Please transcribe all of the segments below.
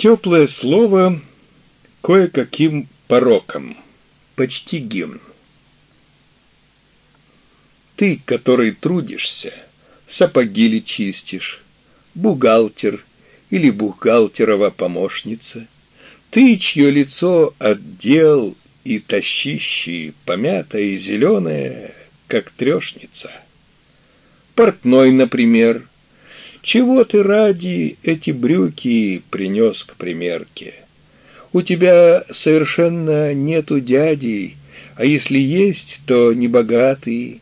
Теплое слово кое-каким пороком, почти гимн. Ты, который трудишься, сапоги ли чистишь, бухгалтер или бухгалтерова помощница, ты, чье лицо отдел и тащищий, помятое и зеленое, как трешница. Портной, например, чего ты ради эти брюки принес к примерке? У тебя совершенно нету дядей, а если есть, то не богатый,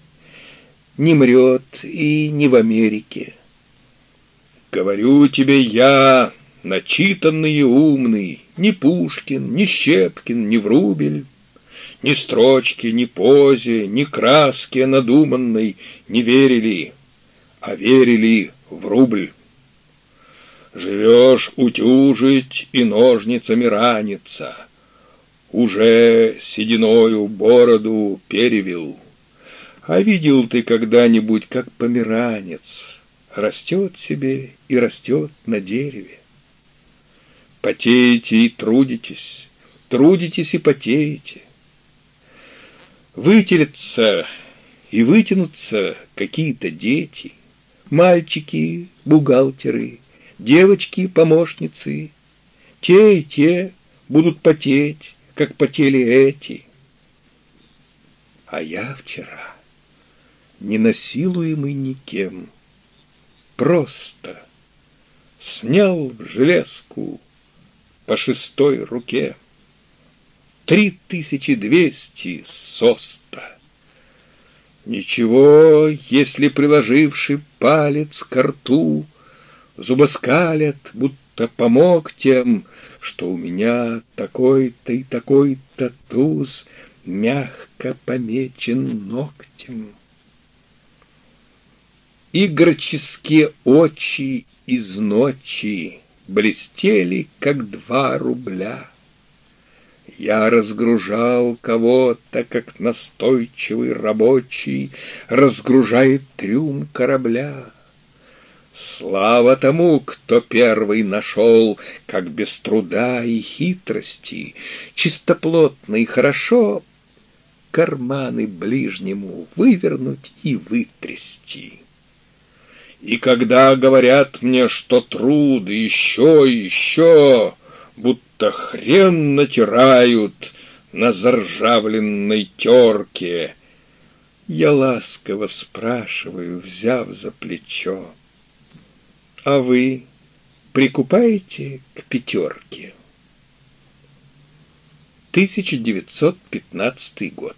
не мрет и не в Америке. Говорю тебе я, начитанный и умный, ни Пушкин, ни Щепкин, ни Врубель, ни строчки, ни позе, ни краске надуманной не верили, а верили в рубль. Живешь утюжить и ножницами раниться, Уже сединою бороду перевел. А видел ты когда-нибудь, как померанец Растет себе и растет на дереве? Потеете и трудитесь, трудитесь и потеете. Вытереться и вытянутся какие-то дети, Мальчики, бухгалтеры, девочки-помощницы. Те и те будут потеть, как потели эти. А я вчера, не насилуемый никем, Просто снял железку по шестой руке. Три тысячи двести соста. Ничего, если приложивший палец к рту, Зубоскалят, будто помог тем, Что у меня такой-то и такой-то туз Мягко помечен ногтем. Игроческие очи из ночи Блестели, как два рубля. Я разгружал кого-то, как настойчивый рабочий Разгружает трюм корабля. Слава тому, кто первый нашел, Как без труда и хитрости, Чистоплотно и хорошо Карманы ближнему вывернуть и вытрясти. И когда говорят мне, что труд еще, еще, будто хрен натирают на заржавленной терке, я ласково спрашиваю, взяв за плечо, а вы прикупаете к пятерке? 1915 год.